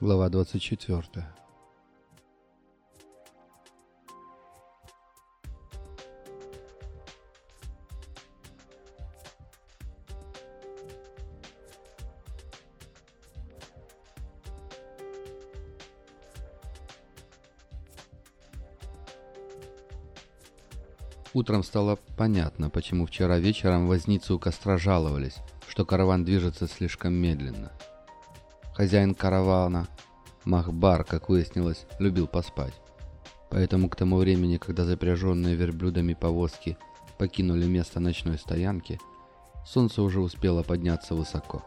Глава 24. Утром стало понятно, почему вчера вечером возницы у костра жаловались, что караван движется слишком медленно. Хозяин каравана, Махбар, как выяснилось, любил поспать. Поэтому к тому времени, когда запряженные верблюдами повозки покинули место ночной стоянки, солнце уже успело подняться высоко.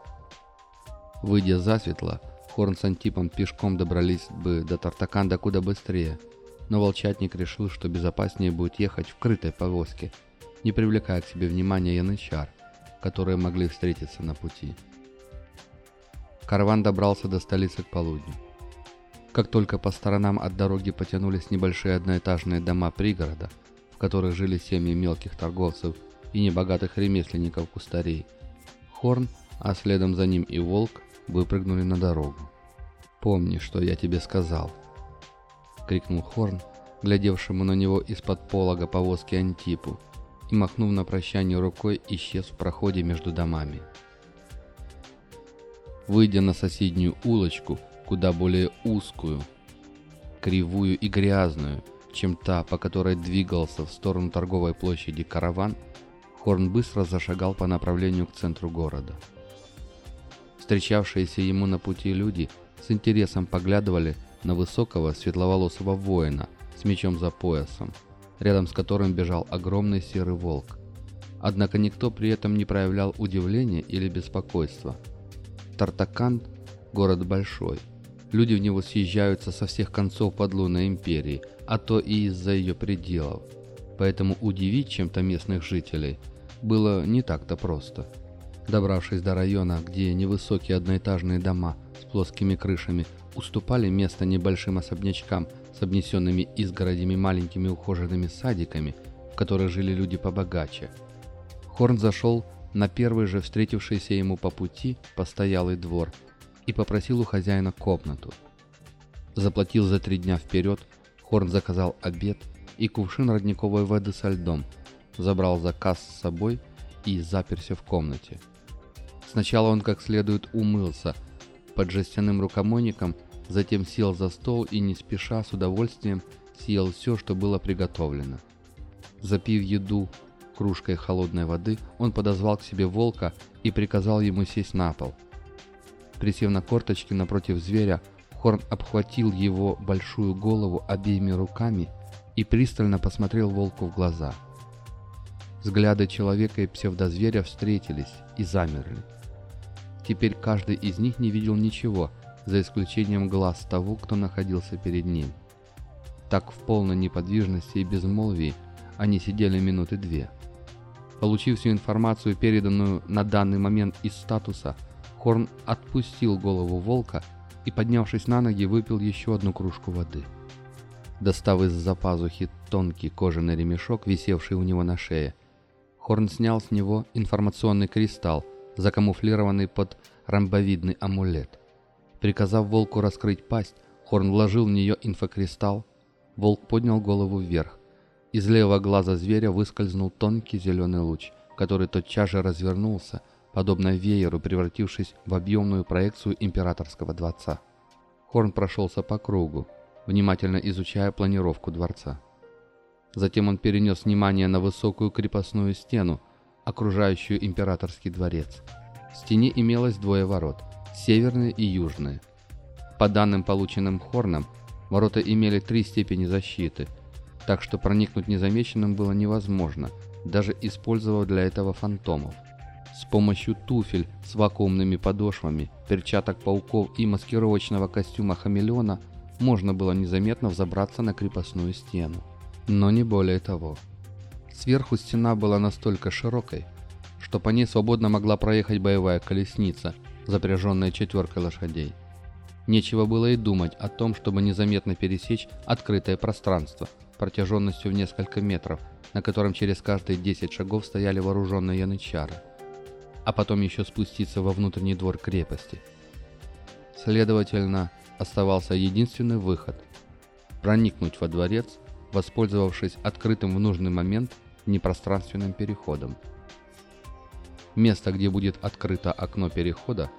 Выйдя засветло, Хорн с Антипом пешком добрались бы до Тартаканда куда быстрее, но волчатник решил, что безопаснее будет ехать в крытой повозке, не привлекая к себе внимания янычар, которые могли встретиться на пути. Караван добрался до столицы к полудню. Как только по сторонам от дороги потянулись небольшие одноэтажные дома пригорода, в которых жили семьи мелких торговцев и небогатых ремесленников-кустарей, Хорн, а следом за ним и Волк, выпрыгнули на дорогу. «Помни, что я тебе сказал!» — крикнул Хорн, глядевшему на него из-под полога повозки Антипу, и, махнув на прощание рукой, исчез в проходе между домами. Выйдя на соседнюю улочку, куда более узкую, кривую и грязную, чем та, по которой двигался в сторону торговой площади караван, Хорн быстро зашагал по направлению к центру города. Встречавшиеся ему на пути люди с интересом поглядывали на высокого светловолосого воина с мечом за поясом, рядом с которым бежал огромный серый волк. Однако никто при этом не проявлял удивления или беспокойства – Тартакан – город большой. Люди в него съезжаются со всех концов подлунной империи, а то и из-за ее пределов. Поэтому удивить чем-то местных жителей было не так-то просто. Добравшись до района, где невысокие одноэтажные дома с плоскими крышами уступали место небольшим особнячкам с обнесенными изгородями маленькими ухоженными садиками, в которых жили люди побогаче, Хорн зашел на первый же встретившийся ему по пути постоялый двор и попросил у хозяина комнату. Заплатил за три дня вперед, Хорн заказал обед и кувшин родниковой воды со льдом, забрал заказ с собой и заперся в комнате. Сначала он как следует умылся под жестяным рукомойником, затем сел за стол и не спеша с удовольствием съел все, что было приготовлено. Запив еду кружкой холодной воды, он подозвал к себе волка и приказал ему сесть на пол. Присев на корточки напротив зверя, Хорн обхватил его большую голову обеими руками и пристально посмотрел волку в глаза. Взгляды человека и псевдозверя встретились и замерли. Теперь каждый из них не видел ничего, за исключением глаз того, кто находился перед ним. Так в полной неподвижности и безмолвии они сидели минуты две. Получив всю информацию, переданную на данный момент из статуса, Хорн отпустил голову волка и, поднявшись на ноги, выпил еще одну кружку воды. Достав из-за пазухи тонкий кожаный ремешок, висевший у него на шее, Хорн снял с него информационный кристалл, закамуфлированный под ромбовидный амулет. Приказав волку раскрыть пасть, Хорн вложил в нее инфокристалл. Волк поднял голову вверх. Из левого глаза зверя выскользнул тонкий зеленый луч, который тотчас же развернулся, подобно вееру, превратившись в объемную проекцию императорского дворца. Хорн прошелся по кругу, внимательно изучая планировку дворца. Затем он перенес внимание на высокую крепостную стену, окружающую императорский дворец. В стене имелось двое ворот – северные и южные. По данным, полученным Хорном, ворота имели три степени защиты – так что проникнуть незамеченным было невозможно, даже использовав для этого фантомов. С помощью туфель с вакуумными подошвами, перчаток пауков и маскировочного костюма хамелеона можно было незаметно взобраться на крепостную стену. Но не более того. Сверху стена была настолько широкой, что по ней свободно могла проехать боевая колесница, запряженная четверкой лошадей. Нечего было и думать о том, чтобы незаметно пересечь открытое пространство – протяженностью в несколько метров, на котором через каждые 10 шагов стояли вооруженные янычары, а потом еще спуститься во внутренний двор крепости. Следовательно, оставался единственный выход – проникнуть во дворец, воспользовавшись открытым в нужный момент непространственным переходом. Место, где будет открыто окно перехода,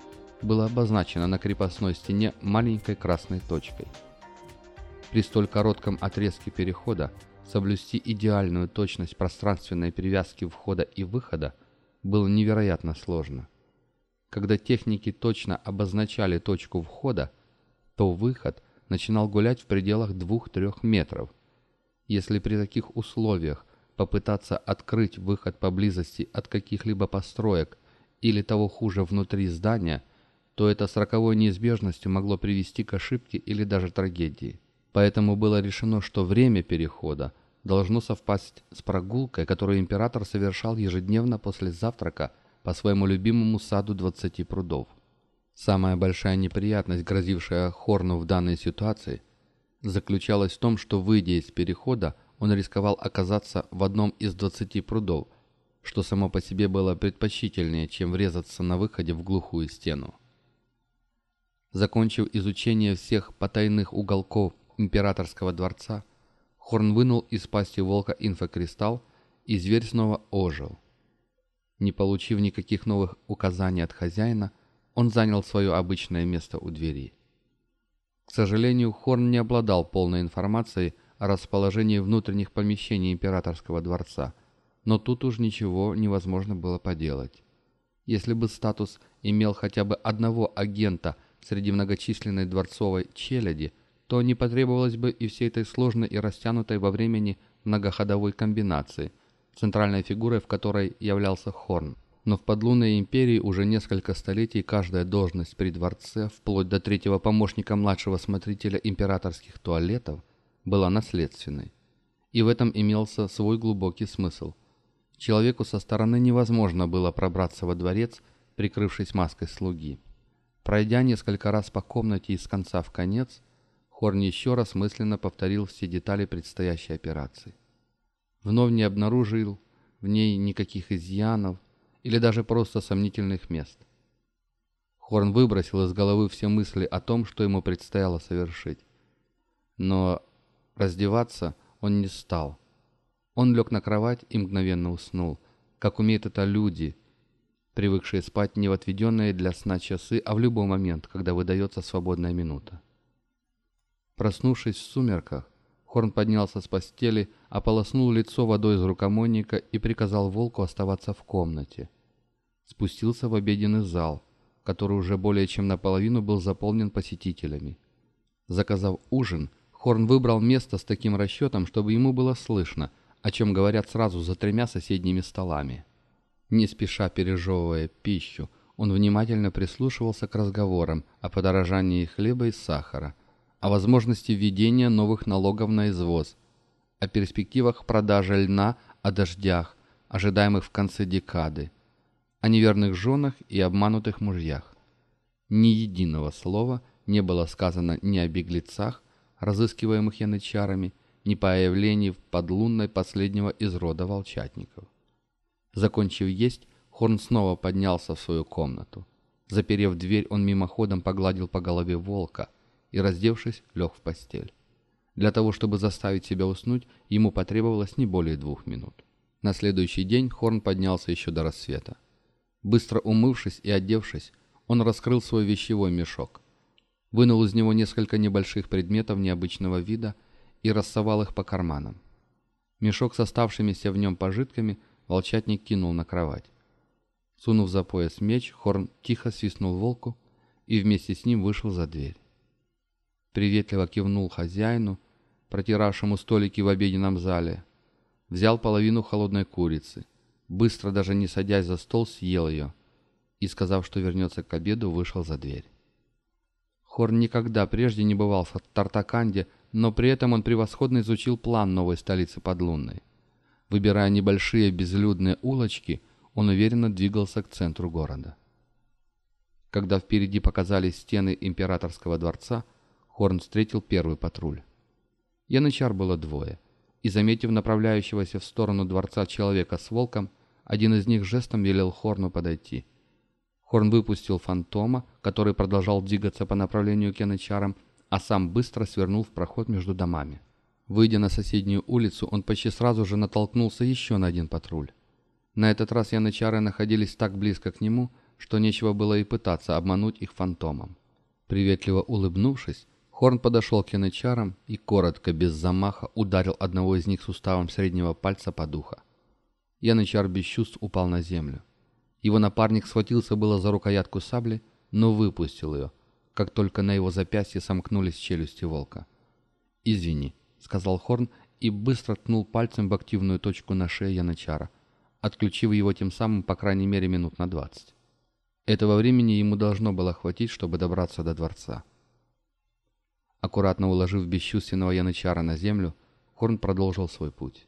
было обозначено на крепостной стене маленькой красной точкой. При столь коротком отрезке перехода соблюсти идеальную точность пространственной привязки входа и выхода было невероятно сложно. Когда техники точно обозначали точку входа, то выход начинал гулять в пределах 2-3 метров. Если при таких условиях попытаться открыть выход поблизости от каких-либо построек или того хуже внутри здания, то это с роковой неизбежностью могло привести к ошибке или даже трагедии. Поэтому было решено, что время перехода должно совпасть с прогулкой, которую император совершал ежедневно после завтрака по своему любимому саду двадцати прудов. Самая большая неприятность, грозившая Хорну в данной ситуации, заключалась в том, что, выйдя из перехода, он рисковал оказаться в одном из двадцати прудов, что само по себе было предпочтительнее, чем врезаться на выходе в глухую стену. Закончив изучение всех потайных уголков императорского дворца, Хорн вынул из пасти волка инфокристалл, и зверь снова ожил. Не получив никаких новых указаний от хозяина, он занял свое обычное место у двери. К сожалению, Хорн не обладал полной информацией о расположении внутренних помещений императорского дворца, но тут уж ничего невозможно было поделать. Если бы статус имел хотя бы одного агента среди многочисленной дворцовой челяди, то не потребовалось бы и всей этой сложной и растянутой во времени многоходовой комбинации, центральной фигурой в которой являлся Хорн. Но в подлунной империи уже несколько столетий каждая должность при дворце, вплоть до третьего помощника младшего смотрителя императорских туалетов, была наследственной. И в этом имелся свой глубокий смысл. Человеку со стороны невозможно было пробраться во дворец, прикрывшись маской слуги. Пройдя несколько раз по комнате из конца в конец, Хорн еще раз мысленно повторил все детали предстоящей операции. Вновь не обнаружил в ней никаких изъянов или даже просто сомнительных мест. Хорн выбросил из головы все мысли о том, что ему предстояло совершить. Но раздеваться он не стал. Он лег на кровать и мгновенно уснул, как умеют это люди, привыкшие спать не в отведенные для сна часы, а в любой момент, когда выдается свободная минута. Проснувшись в сумерках, Хорн поднялся с постели, ополоснул лицо водой из рукомойника и приказал волку оставаться в комнате. Спустился в обеденный зал, который уже более чем наполовину был заполнен посетителями. Заказав ужин, Хорн выбрал место с таким расчетом, чтобы ему было слышно, о чем говорят сразу за тремя соседними столами. Не спеша пережевывая пищу, он внимательно прислушивался к разговорам о подорожании хлеба и сахара – о возможности введения новых налогов на извоз, о перспективах продажи льна, о дождях, ожидаемых в конце декады, о неверных женах и обманутых мужьях. Ни единого слова не было сказано ни о беглецах, разыскиваемых янычарами, ни появлении в подлунной последнего из рода волчатников. Закончив есть, Хорн снова поднялся в свою комнату. Заперев дверь, он мимоходом погладил по голове волка – и, раздевшись, лег в постель. Для того, чтобы заставить себя уснуть, ему потребовалось не более двух минут. На следующий день Хорн поднялся еще до рассвета. Быстро умывшись и одевшись, он раскрыл свой вещевой мешок, вынул из него несколько небольших предметов необычного вида и рассовал их по карманам. Мешок с оставшимися в нем пожитками волчатник кинул на кровать. Сунув за пояс меч, Хорн тихо свистнул волку и вместе с ним вышел за дверь приветливо кивнул хозяину, протиравшему столики в обеденном зале, взял половину холодной курицы, быстро даже не садясь за стол, съел ее и, сказав, что вернется к обеду, вышел за дверь. Хорн никогда прежде не бывал в Тартаканде, но при этом он превосходно изучил план новой столицы Подлунной. Выбирая небольшие безлюдные улочки, он уверенно двигался к центру города. Когда впереди показались стены императорского дворца, Хорн встретил первый патруль. Янычар было двое, и, заметив направляющегося в сторону дворца человека с волком, один из них жестом велел Хорну подойти. Хорн выпустил фантома, который продолжал двигаться по направлению к янычарам, а сам быстро свернул в проход между домами. Выйдя на соседнюю улицу, он почти сразу же натолкнулся еще на один патруль. На этот раз янычары находились так близко к нему, что нечего было и пытаться обмануть их фантомом. Приветливо улыбнувшись, Хорн подошел к янычарам и коротко, без замаха, ударил одного из них суставом среднего пальца по духу. Янычар без чувств упал на землю. Его напарник схватился было за рукоятку сабли, но выпустил ее, как только на его запястье сомкнулись челюсти волка. «Извини», — сказал Хорн и быстро ткнул пальцем в активную точку на шее Янычара, отключив его тем самым по крайней мере минут на двадцать. Этого времени ему должно было хватить, чтобы добраться до дворца. Аккуратно уложив бесчувственного янычара на землю, Хорн продолжил свой путь.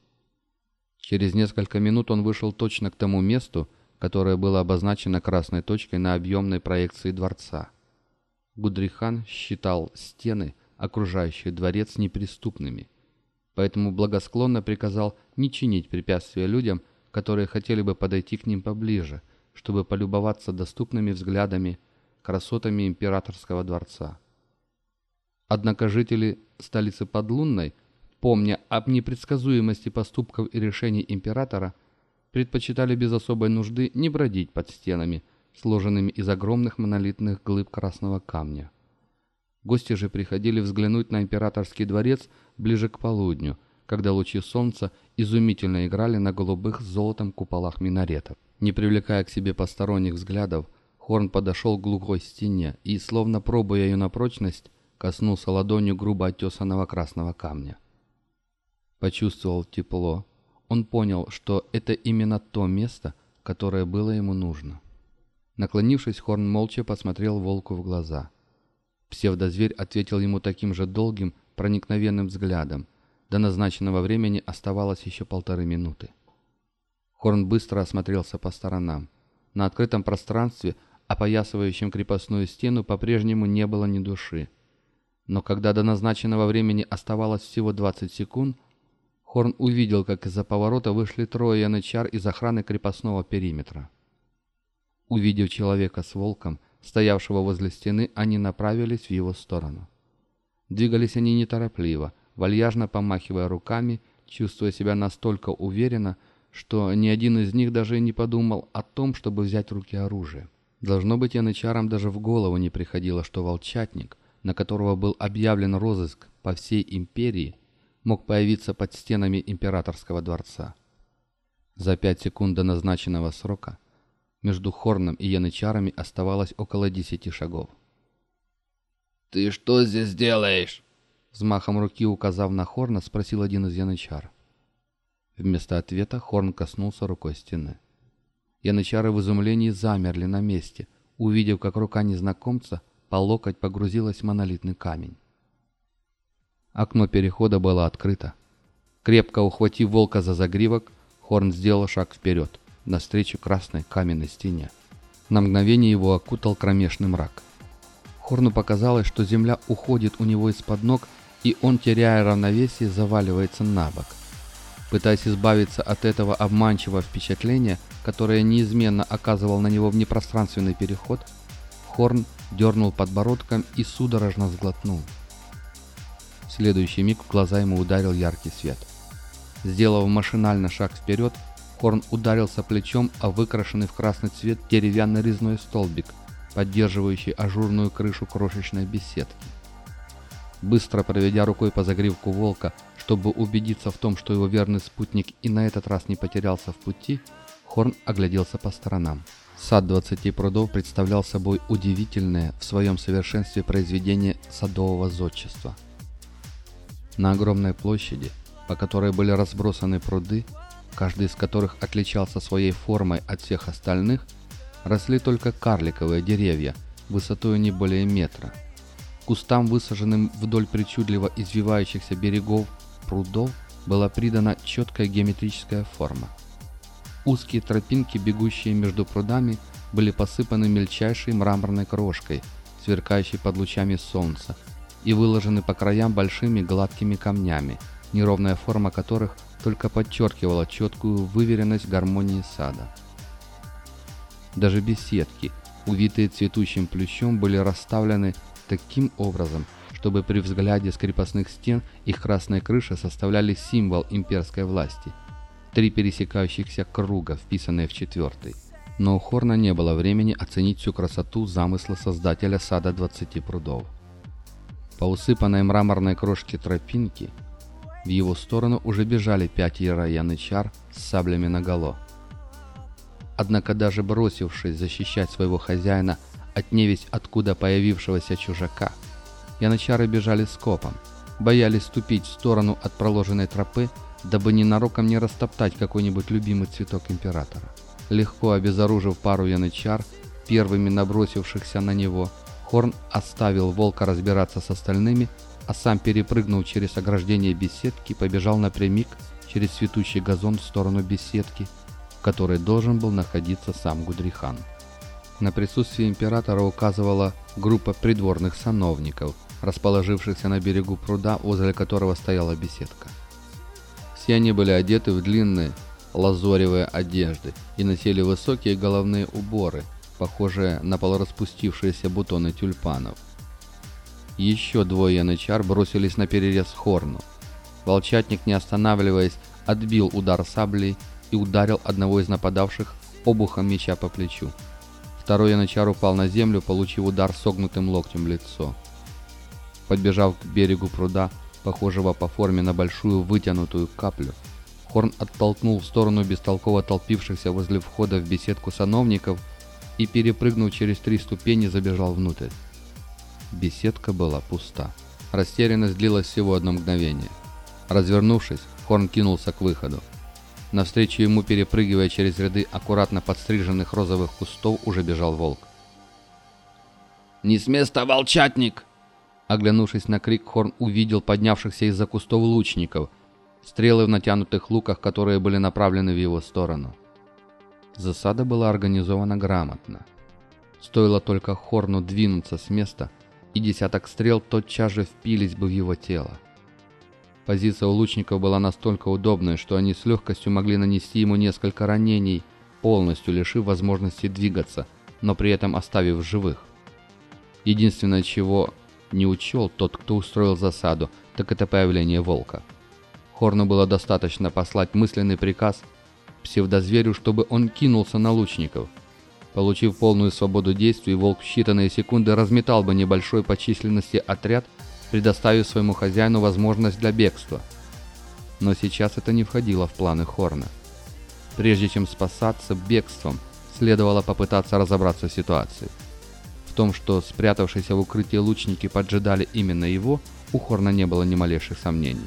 Через несколько минут он вышел точно к тому месту, которое было обозначено красной точкой на объемной проекции дворца. Гудрихан считал стены, окружающие дворец, неприступными, поэтому благосклонно приказал не чинить препятствия людям, которые хотели бы подойти к ним поближе, чтобы полюбоваться доступными взглядами красотами императорского дворца. Однако жители столицы Подлунной, помня об непредсказуемости поступков и решений императора, предпочитали без особой нужды не бродить под стенами, сложенными из огромных монолитных глыб красного камня. Гости же приходили взглянуть на императорский дворец ближе к полудню, когда лучи солнца изумительно играли на голубых золотом куполах минаретов. Не привлекая к себе посторонних взглядов, Хорн подошел к глухой стене и, словно пробуя ее на прочность, коснулся ладонью грубо оттесанного красного камня. Почувствовал тепло. Он понял, что это именно то место, которое было ему нужно. Наклонившись, Хорн молча посмотрел волку в глаза. Псевдозверь ответил ему таким же долгим, проникновенным взглядом. До назначенного времени оставалось еще полторы минуты. Хорн быстро осмотрелся по сторонам. На открытом пространстве, опоясывающем крепостную стену, по-прежнему не было ни души. Но когда до назначенного времени оставалось всего 20 секунд, Хорн увидел, как из-за поворота вышли трое янычар из охраны крепостного периметра. Увидев человека с волком, стоявшего возле стены, они направились в его сторону. Двигались они неторопливо, вальяжно помахивая руками, чувствуя себя настолько уверенно, что ни один из них даже не подумал о том, чтобы взять в руки оружие. Должно быть, янычарам даже в голову не приходило, что волчатник — на которого был объявлен розыск по всей империи, мог появиться под стенами императорского дворца. За пять секунд до назначенного срока между Хорном и янычарами оставалось около десяти шагов. «Ты что здесь делаешь?» Взмахом руки указав на Хорна, спросил один из янычар. Вместо ответа Хорн коснулся рукой стены. Янычары в изумлении замерли на месте, увидев, как рука незнакомца – по локоть погрузилась монолитный камень. Окно перехода было открыто. Крепко ухватив волка за загривок, Хорн сделал шаг вперед, навстречу красной каменной стене. На мгновение его окутал кромешный мрак. Хорну показалось, что земля уходит у него из-под ног, и он, теряя равновесие, заваливается на бок. Пытаясь избавиться от этого обманчивого впечатления, которое неизменно оказывал на него внепространственный переход, Хорн дернул подбородком и судорожно сглотнул. В следующий миг в глаза ему ударил яркий свет. Сделав машинально шаг вперед, Хорн ударился плечом о выкрашенный в красный цвет деревянный резной столбик, поддерживающий ажурную крышу крошечной беседки. Быстро проведя рукой по загривку волка, чтобы убедиться в том, что его верный спутник и на этот раз не потерялся в пути, Хорн огляделся по сторонам. Сад двадцати прудов представлял собой удивительное в своем совершенстве произведение садового зодчества. На огромной площади, по которой были разбросаны пруды, каждый из которых отличался своей формой от всех остальных, росли только карликовые деревья, высотой не более метра. Кустам, высаженным вдоль причудливо извивающихся берегов прудов, была придана четкая геометрическая форма – Узкие тропинки, бегущие между прудами, были посыпаны мельчайшей мраморной крошкой, сверкающей под лучами солнца, и выложены по краям большими гладкими камнями, неровная форма которых только подчеркивала четкую выверенность гармонии сада. Даже беседки, увитые цветущим плющом, были расставлены таким образом, чтобы при взгляде с крепостных стен их красная крыша составляли символ имперской власти. Три пересекающихся круга, вписанные в четвертый. Но у Хорна не было времени оценить всю красоту замысла создателя сада 20 прудов. По усыпанной мраморной крошке тропинки в его сторону уже бежали пятеро янычар с саблями наголо. Однако даже бросившись защищать своего хозяина от невесть откуда появившегося чужака, янычары бежали скопом, боялись ступить в сторону от проложенной тропы, дабы ненароком не растоптать какой-нибудь любимый цветок императора. Легко обезоружив пару янычар, первыми набросившихся на него, Хорн оставил волка разбираться с остальными, а сам, перепрыгнув через ограждение беседки, побежал напрямик через цветущий газон в сторону беседки, в которой должен был находиться сам Гудрихан. На присутствие императора указывала группа придворных сановников, расположившихся на берегу пруда, возле которого стояла беседка. Все они были одеты в длинные лазоревые одежды и носили высокие головные уборы, похожие на полураспустившиеся бутоны тюльпанов. Еще двое янычар бросились на перерез Хорну. Волчатник, не останавливаясь, отбил удар саблей и ударил одного из нападавших обухом меча по плечу. Второй янычар упал на землю, получив удар согнутым локтем в лицо. Подбежав к берегу пруда, похожего по форме на большую вытянутую каплю, Хорн оттолкнул в сторону бестолково толпившихся возле входа в беседку сановников и, перепрыгнув через три ступени, забежал внутрь. Беседка была пуста. Растерянность длилась всего одно мгновение. Развернувшись, Хорн кинулся к выходу. Навстречу ему, перепрыгивая через ряды аккуратно подстриженных розовых кустов, уже бежал волк. «Не с места, волчатник!» Оглянувшись на крик, Хорн увидел поднявшихся из-за кустов лучников, стрелы в натянутых луках, которые были направлены в его сторону. Засада была организована грамотно. Стоило только Хорну двинуться с места – и десяток стрел тотчас же впились бы в его тело. Позиция у лучников была настолько удобной, что они с легкостью могли нанести ему несколько ранений, полностью лишив возможности двигаться, но при этом оставив живых. Единственное, чего не учел тот, кто устроил засаду, так это появление волка. Хорну было достаточно послать мысленный приказ псевдозверю, чтобы он кинулся на лучников – Получив полную свободу действий, волк в считанные секунды разметал бы небольшой по численности отряд, предоставив своему хозяину возможность для бегства. Но сейчас это не входило в планы Хорна. Прежде чем спасаться бегством, следовало попытаться разобраться в ситуации. Том, что спрятавшиеся в укрытии лучники поджидали именно его, у Хорна не было ни малейших сомнений.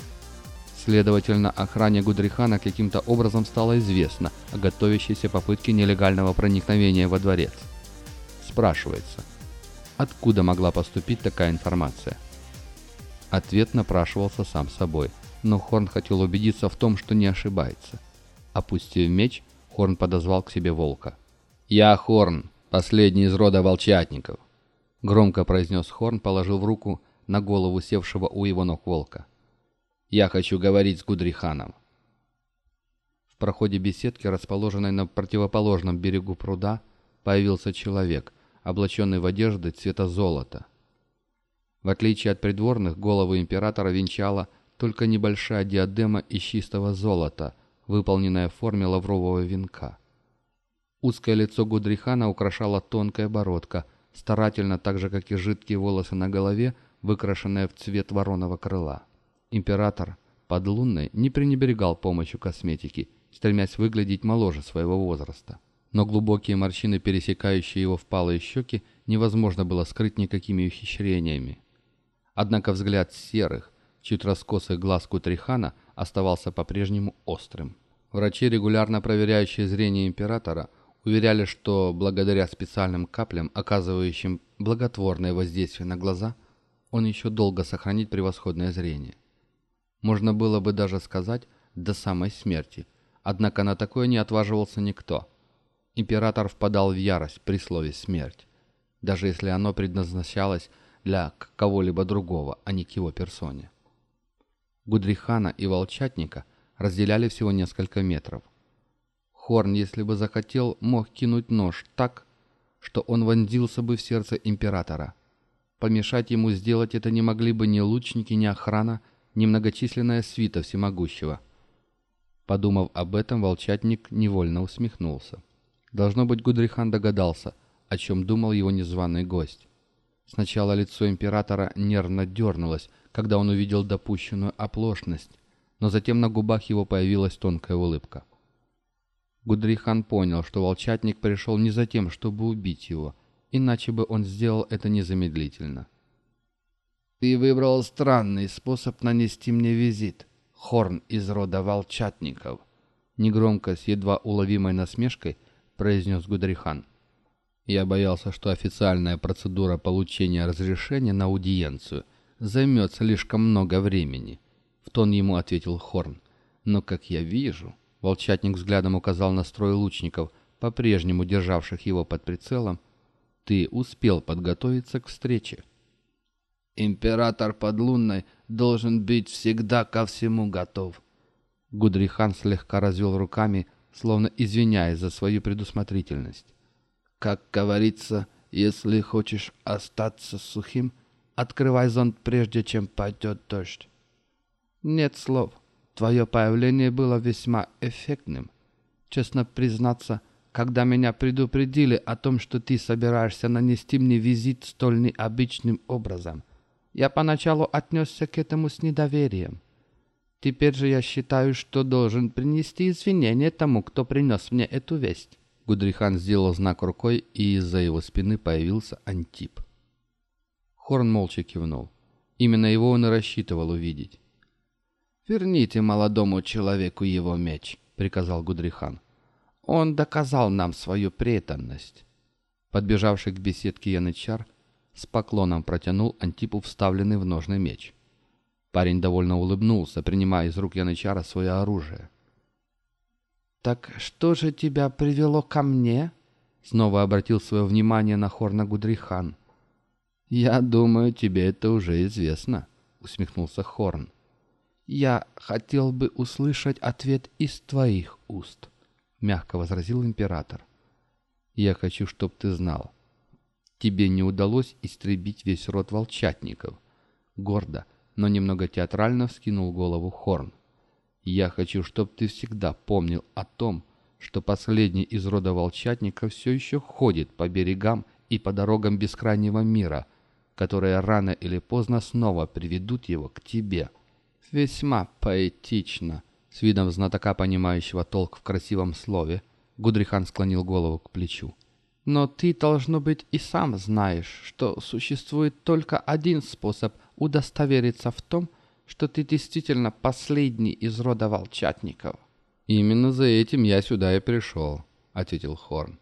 Следовательно, охране Гудрихана каким-то образом стало известно о готовящейся попытке нелегального проникновения во дворец. Спрашивается, откуда могла поступить такая информация? Ответ напрашивался сам собой, но Хорн хотел убедиться в том, что не ошибается. Опустив меч, Хорн подозвал к себе волка. «Я Хорн, последний из рода волчатников», — громко произнес Хорн, положив руку на голову севшего у его ног волка. Я хочу говорить с Гудриханом. В проходе беседки, расположенной на противоположном берегу пруда, появился человек, облаченный в одежды цвета золота. В отличие от придворных, голову императора венчала только небольшая диадема из чистого золота, выполненная в форме лаврового венка. Узкое лицо Гудрихана украшала тонкая бородка, старательно, так же как и жидкие волосы на голове, выкрашенная в цвет вороного крыла. Император подлунной не пренебрегал помощью косметики, стремясь выглядеть моложе своего возраста. Но глубокие морщины, пересекающие его впалые щеки, невозможно было скрыть никакими ухищрениями. Однако взгляд серых, чуть раскосых глаз Кутрихана оставался по-прежнему острым. Врачи, регулярно проверяющие зрение императора, уверяли, что благодаря специальным каплям, оказывающим благотворное воздействие на глаза, он еще долго сохранит превосходное зрение. Можно было бы даже сказать «до самой смерти». Однако на такое не отваживался никто. Император впадал в ярость при слове «смерть», даже если оно предназначалось для кого-либо другого, а не к его персоне. Гудрихана и Волчатника разделяли всего несколько метров. Хорн, если бы захотел, мог кинуть нож так, что он вонзился бы в сердце императора. Помешать ему сделать это не могли бы ни лучники, ни охрана, ни многочисленная свита всемогущего. Подумав об этом, волчатник невольно усмехнулся. Должно быть, Гудрихан догадался, о чем думал его незваный гость. Сначала лицо императора нервно дернулось, когда он увидел допущенную оплошность, но затем на губах его появилась тонкая улыбка. Гудрихан понял, что волчатник пришел не за тем, чтобы убить его, иначе бы он сделал это незамедлительно. «Ты выбрал странный способ нанести мне визит, Хорн из рода волчатников», негромко, с едва уловимой насмешкой, произнес Гудрихан. Я боялся, что официальная процедура получения разрешения на аудиенцию займет слишком много времени. В тон ему ответил Хорн. Но, как я вижу... Волчатник взглядом указал на строй лучников, по-прежнему державших его под прицелом. Ты успел подготовиться к встрече. Император подлунной должен быть всегда ко всему готов. Гудрихан слегка развел руками, словно извиняясь за свою предусмотрительность. Как говорится, если хочешь остаться сухим, открывай зонт прежде, чем пойдет дождь. Нет слов. Твое появление было весьма эффектным. Честно признаться, когда меня предупредили о том, что ты собираешься нанести мне визит столь необычным образом, я поначалу отнесся к этому с недоверием. Теперь же я считаю, что должен принести извинения тому, кто принес мне эту весть. Гудрихан сделал знак рукой, и из-за его спины появился Антип. Хорн молча кивнул. Именно его он и рассчитывал увидеть. «Верните молодому человеку его меч», — приказал Гудрихан. «Он доказал нам свою преданность». Подбежавший к беседке янычар с поклоном протянул Антипу вставленный в ножный меч. Парень довольно улыбнулся, принимая из рук янычара свое оружие. «Так что же тебя привело ко мне?» Снова обратил свое внимание на Хорна Гудрихан. «Я думаю, тебе это уже известно», — усмехнулся Хорн. «Я хотел бы услышать ответ из твоих уст», — мягко возразил император. «Я хочу, чтоб ты знал. Тебе не удалось истребить весь род волчатников». Гордо, но немного театрально вскинул голову Хорн. «Я хочу, чтоб ты всегда помнил о том, что последний из рода волчатников все еще ходит по берегам и по дорогам бескрайнего мира, которые рано или поздно снова приведут его к тебе». «Весьма поэтично», — с видом знатока, понимающего толк в красивом слове, Гудрихан склонил голову к плечу. «Но ты, должно быть, и сам знаешь, что существует только один способ удостовериться в том, что ты действительно последний из рода волчатников». «Именно за этим я сюда и пришел», — ответил Хорн.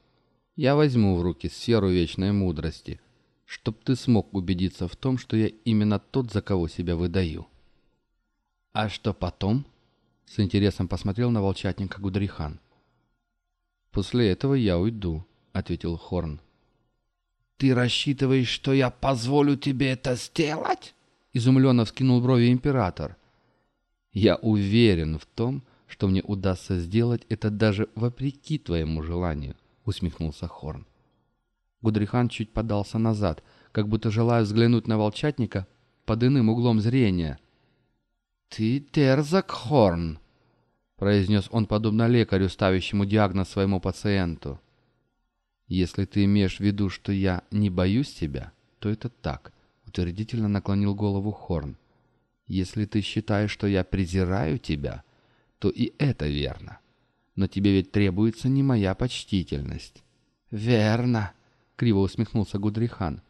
«Я возьму в руки сферу вечной мудрости, чтоб ты смог убедиться в том, что я именно тот, за кого себя выдаю». «А что потом?» — с интересом посмотрел на волчатника Гудрихан. «После этого я уйду», — ответил Хорн. «Ты рассчитываешь, что я позволю тебе это сделать?» — изумленно вскинул брови император. «Я уверен в том, что мне удастся сделать это даже вопреки твоему желанию», — усмехнулся Хорн. Гудрихан чуть подался назад, как будто желая взглянуть на волчатника под иным углом зрения — «Ты дерзок, Хорн», — произнес он подобно лекарю, ставящему диагноз своему пациенту. «Если ты имеешь в виду, что я не боюсь тебя, то это так», — утвердительно наклонил голову Хорн. «Если ты считаешь, что я презираю тебя, то и это верно. Но тебе ведь требуется не моя почтительность». «Верно», — криво усмехнулся Гудрихан.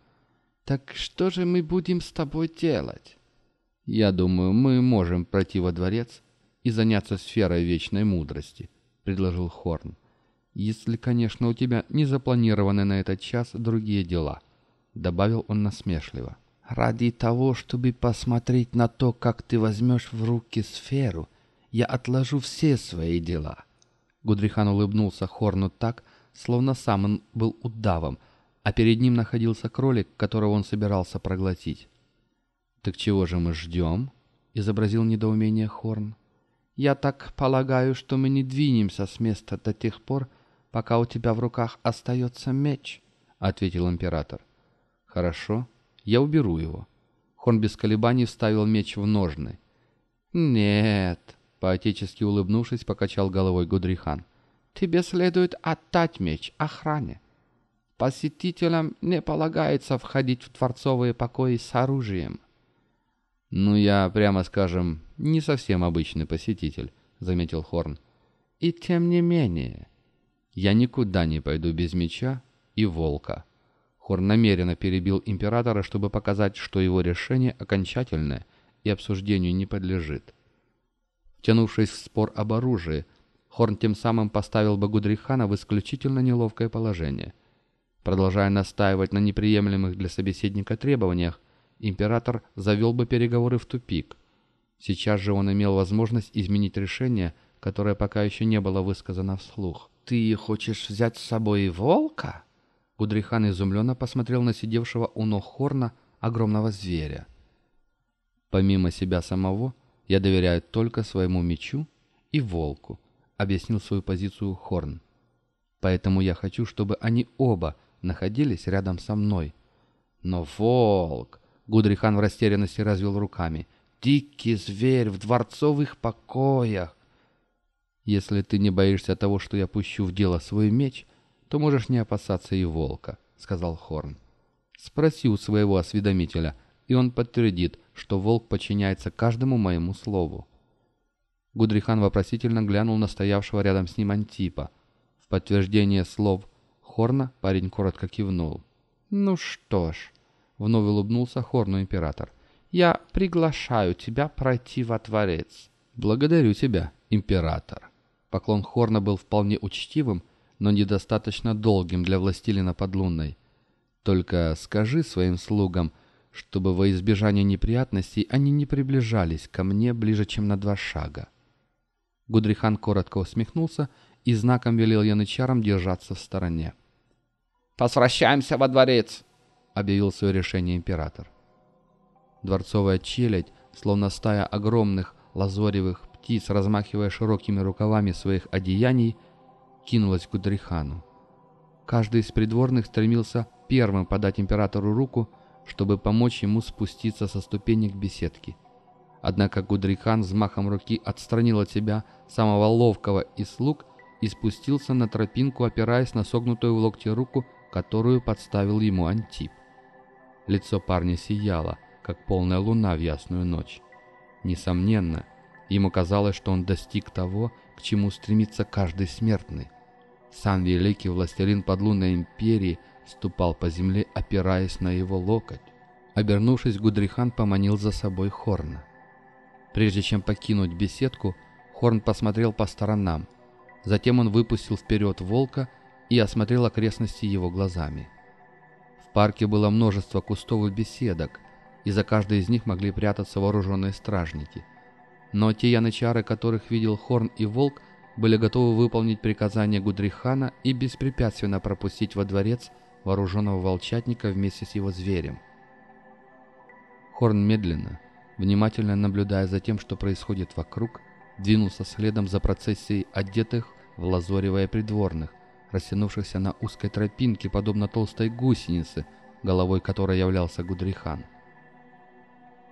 «Так что же мы будем с тобой делать?» «Я думаю, мы можем пройти во дворец и заняться сферой вечной мудрости», — предложил Хорн. «Если, конечно, у тебя не запланированы на этот час другие дела», — добавил он насмешливо. «Ради того, чтобы посмотреть на то, как ты возьмешь в руки сферу, я отложу все свои дела». Гудрихан улыбнулся Хорну так, словно сам он был удавом, а перед ним находился кролик, которого он собирался проглотить. «Так чего же мы ждем?» — изобразил недоумение Хорн. «Я так полагаю, что мы не двинемся с места до тех пор, пока у тебя в руках остается меч», — ответил император. «Хорошо, я уберу его». Хорн без колебаний вставил меч в ножны. «Нет», — поотечески улыбнувшись, покачал головой Гудрихан. «Тебе следует отдать меч охране. Посетителям не полагается входить в дворцовые покои с оружием». «Ну, я, прямо скажем, не совсем обычный посетитель», — заметил Хорн. «И тем не менее, я никуда не пойду без меча и волка». Хорн намеренно перебил императора, чтобы показать, что его решение окончательное и обсуждению не подлежит. Втянувшись в спор об оружии, Хорн тем самым поставил бы Гудрихана в исключительно неловкое положение. Продолжая настаивать на неприемлемых для собеседника требованиях, император завел бы переговоры в тупик. Сейчас же он имел возможность изменить решение, которое пока еще не было высказано вслух. «Ты хочешь взять с собой и волка?» Гудрихан изумленно посмотрел на сидевшего у ног Хорна огромного зверя. «Помимо себя самого, я доверяю только своему мечу и волку», — объяснил свою позицию Хорн. «Поэтому я хочу, чтобы они оба находились рядом со мной». «Но волк!» — Гудрихан в растерянности развел руками. «Дикий зверь в дворцовых покоях!» «Если ты не боишься того, что я пущу в дело свой меч», то можешь не опасаться и волка», — сказал Хорн. «Спроси у своего осведомителя, и он подтвердит, что волк подчиняется каждому моему слову». Гудрихан вопросительно глянул на стоявшего рядом с ним Антипа. В подтверждение слов Хорна парень коротко кивнул. «Ну что ж», — вновь улыбнулся Хорну император, — «я приглашаю тебя пройти во дворец». «Благодарю тебя, император». Поклон Хорна был вполне учтивым, но недостаточно долгим для властелина подлунной. Только скажи своим слугам, чтобы во избежание неприятностей они не приближались ко мне ближе, чем на два шага. Гудрихан коротко усмехнулся и знаком велел янычарам держаться в стороне. «Возвращаемся во дворец!» — объявил свое решение император. Дворцовая челядь, словно стая огромных лазоревых птиц, размахивая широкими рукавами своих одеяний, кинулась к Гудрихану. Каждый из придворных стремился первым подать императору руку, чтобы помочь ему спуститься со ступенек беседки. Однако Гудрихан взмахом руки отстранил от себя самого ловкого из слуг и спустился на тропинку, опираясь на согнутую в локте руку, которую подставил ему Антип. Лицо парня сияло, как полная луна в ясную ночь. Несомненно, ему казалось, что он достиг того, к чему стремится каждый смертный. Сам великий властелин подлунной империи ступал по земле, опираясь на его локоть. Обернувшись, Гудрихан поманил за собой Хорна. Прежде чем покинуть беседку, Хорн посмотрел по сторонам. Затем он выпустил вперед волка и осмотрел окрестности его глазами. Парке было множество кустов и беседок, и за каждой из них могли прятаться вооруженные стражники. Но те янычары, которых видел Хорн и Волк, были готовы выполнить приказание Гудрихана и беспрепятственно пропустить во дворец вооруженного волчатника вместе с его зверем. Хорн медленно, внимательно наблюдая за тем, что происходит вокруг, двинулся следом за процессией одетых в лазоревое придворных, растянувшихся на узкой тропинке, подобно толстой гусенице, головой которой являлся Гудрихан.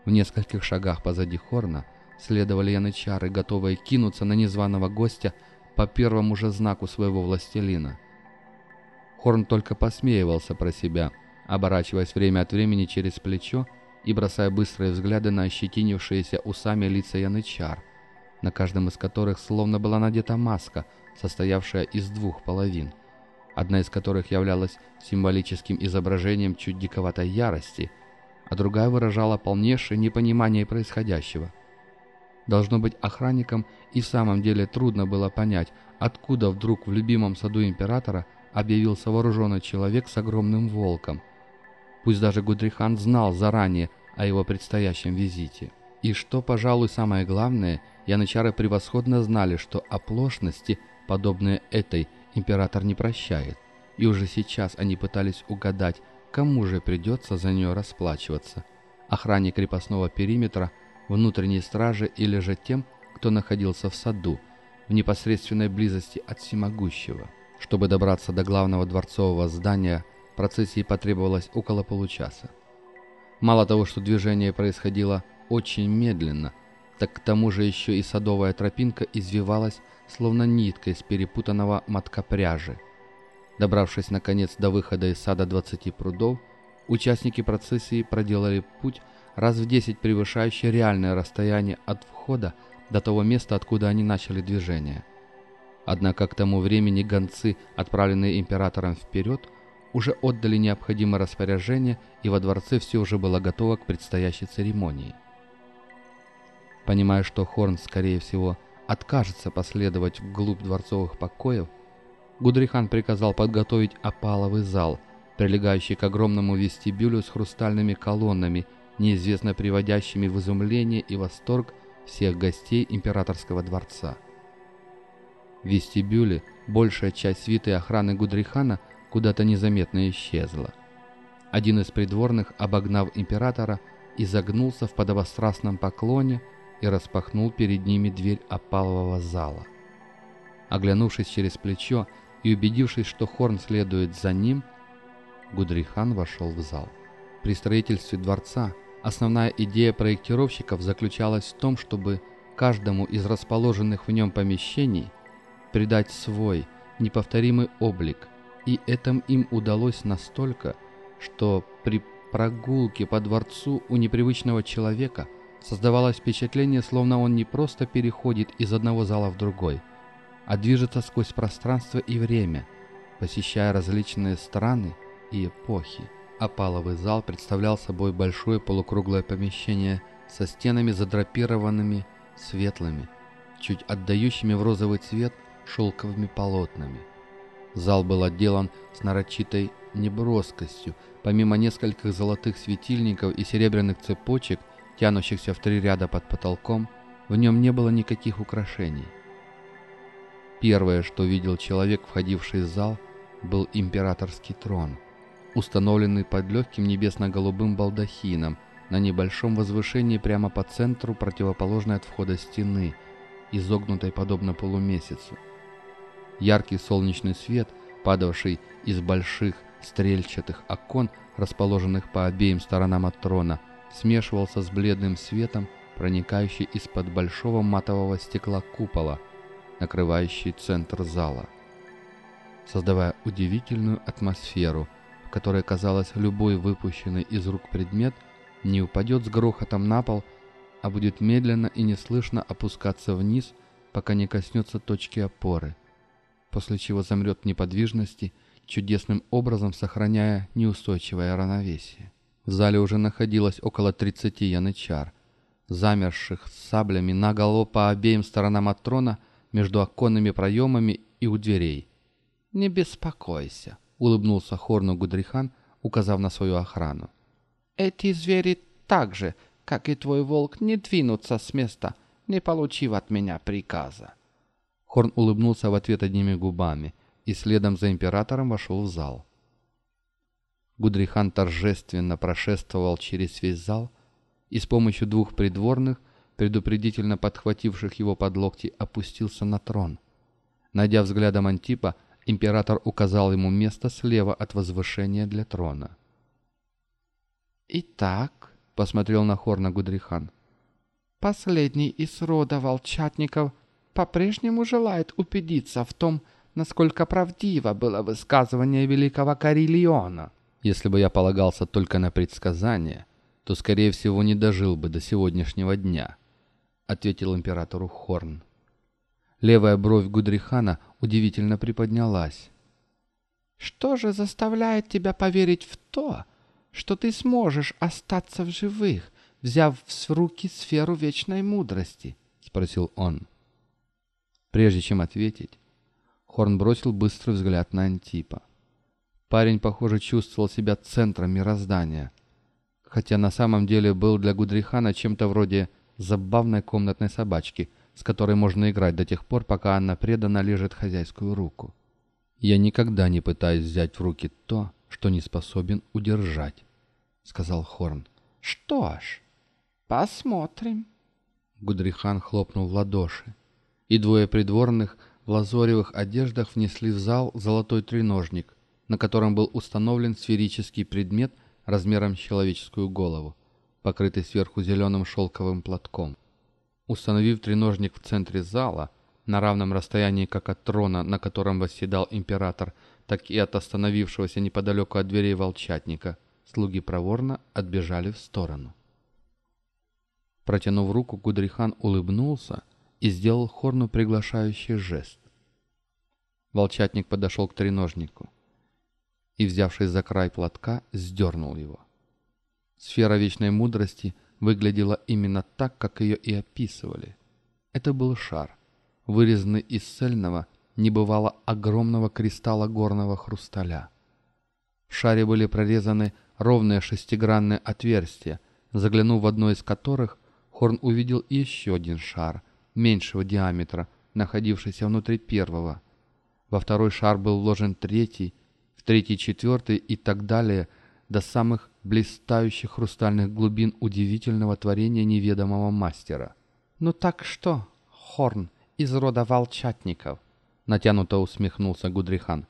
В нескольких шагах позади Хорна следовали янычары, готовые кинуться на незваного гостя по первому же знаку своего властелина. Хорн только посмеивался про себя, оборачиваясь время от времени через плечо и бросая быстрые взгляды на ощетинившиеся усами лица янычар, на каждом из которых словно была надета маска, состоявшая из двух половин, одна из которых являлась символическим изображением чуть диковатой ярости, а другая выражала полнейшее непонимание происходящего – Должно быть, охранникам и в самом деле трудно было понять, откуда вдруг в любимом саду императора объявился вооруженный человек с огромным волком. Пусть даже Гудрихан знал заранее о его предстоящем визите. И что, пожалуй, самое главное, янычары превосходно знали, что оплошности, подобные этой, император не прощает. И уже сейчас они пытались угадать, кому же придется за нее расплачиваться. Охране крепостного периметра – внутренней страже или же тем, кто находился в саду, в непосредственной близости от всемогущего. Чтобы добраться до главного дворцового здания, Процессии потребовалось около получаса. Мало того, что движение происходило очень медленно, так к тому же еще и садовая тропинка извивалась, словно нитка из перепутанного мотка пряжи. Добравшись наконец до выхода из сада 20 прудов, участники процессии проделали путь, раз в 10 превышающий реальное расстояние от входа до того места, откуда они начали движение. Однако к тому времени гонцы, отправленные императором вперед, уже отдали необходимое распоряжение, и во дворце все уже было готово к предстоящей церемонии. Понимая, что Хорн, скорее всего, откажется последовать вглубь дворцовых покоев, Гудрихан приказал подготовить опаловый зал, прилегающий к огромному вестибюлю с хрустальными колоннами, неизвестно приводящими в изумление и восторг всех гостей императорского дворца. В вестибюле большая часть свиты охраны Гудрихана куда-то незаметно исчезла. Один из придворных, обогнав императора, изогнулся в подобострастном поклоне и распахнул перед ними дверь опалового зала. Оглянувшись через плечо и убедившись, что Хорн следует за ним, Гудрихан вошел в зал. При строительстве дворца основная идея проектировщиков заключалась в том, чтобы каждому из расположенных в нем помещений придать свой неповторимый облик, и это им удалось настолько, что при прогулке по дворцу у непривычного человека создавалось впечатление, словно он не просто переходит из одного зала в другой, а движется сквозь пространство и время, посещая различные страны и эпохи. Опаловый зал представлял собой большое полукруглое помещение со стенами задрапированными светлыми, чуть отдающими в розовый цвет шелковыми полотнами. Зал был отделан с нарочитой неброскостью, помимо нескольких золотых светильников и серебряных цепочек, тянущихся в три ряда под потолком, в нем не было никаких украшений. Первое, что видел человек, входивший в зал, был императорский трон, установленный под легким небесно-голубым балдахином на небольшом возвышении прямо по центру противоположной от входа стены, изогнутой подобно полумесяцу. Яркий солнечный свет, падавший из больших стрельчатых окон, расположенных по обеим сторонам от трона, смешивался с бледным светом, проникающий из-под большого матового стекла купола, накрывающий центр зала, создавая удивительную атмосферу, в которой, казалось, любой выпущенный из рук предмет не упадет с грохотом на пол, а будет медленно и неслышно опускаться вниз, пока не коснется точки опоры – после чего замрет в неподвижности, чудесным образом сохраняя неустойчивое равновесие. В зале уже находилось около 30 янычар, замерших с саблями наголо по обеим сторонам от трона между оконными проемами и у дверей. «Не беспокойся», — улыбнулся Хорну Гудрихан, указав на свою охрану. «Эти звери так же, как и твой волк, не двинутся с места, не получив от меня приказа». Хорн улыбнулся в ответ одними губами и следом за императором вошел в зал. Гудрихан торжественно прошествовал через весь зал и с помощью двух придворных, предупредительно подхвативших его под локти, опустился на трон. Найдя взглядом Антипа, император указал ему место слева от возвышения для трона. «Итак», — посмотрел на Хорна Гудрихан, — «последний из рода волчатников — по-прежнему желает убедиться в том, насколько правдиво было высказывание великого Карелиона. Если бы я полагался только на предсказания, то, скорее всего, не дожил бы до сегодняшнего дня, — ответил императору Хорн. Левая бровь Гудрихана удивительно приподнялась. «Что же заставляет тебя поверить в то, что ты сможешь остаться в живых, взяв в руки сферу вечной мудрости?» — спросил он. Прежде чем ответить, Хорн бросил быстрый взгляд на Антипа. Парень, похоже, чувствовал себя центром мироздания, хотя на самом деле был для Гудрихана чем-то вроде забавной комнатной собачки, с которой можно играть до тех пор, пока она преданно лежит хозяйскую руку. «Я никогда не пытаюсь взять в руки то, что не способен удержать», — сказал Хорн. «Что ж, посмотрим». Гудрихан хлопнул в ладоши и двое придворных в лазоревых одеждах внесли в зал золотой треножник на котором был установлен сферический предмет размером с человеческую голову, покрытый сверху зеленым шелковым платком. Установив треножник в центре зала, на равном расстоянии как от трона, на котором восседал император, так и от остановившегося неподалеку от дверей волчатника, слуги проворно отбежали в сторону. Протянув руку, Гудрихан улыбнулся и сделал Хорну приглашающий жест. Волчатник подошел к треножнику и, взявшись за край платка, сдернул его. Сфера вечной мудрости выглядела именно так, как ее и описывали. Это был шар, вырезанный из цельного, небывало огромного кристалла горного хрусталя. В шаре были прорезаны ровные шестигранные отверстия, заглянув в одно из которых, Хорн увидел еще один шар, меньшего диаметра, находившийся внутри первого. Во второй шар был вложен третий, третий четвертый и так далее, до самых блистающих хрустальных глубин удивительного творения неведомого мастера. «Ну так что, Хорн, из рода волчатников?» Натянуто усмехнулся Гудрихан.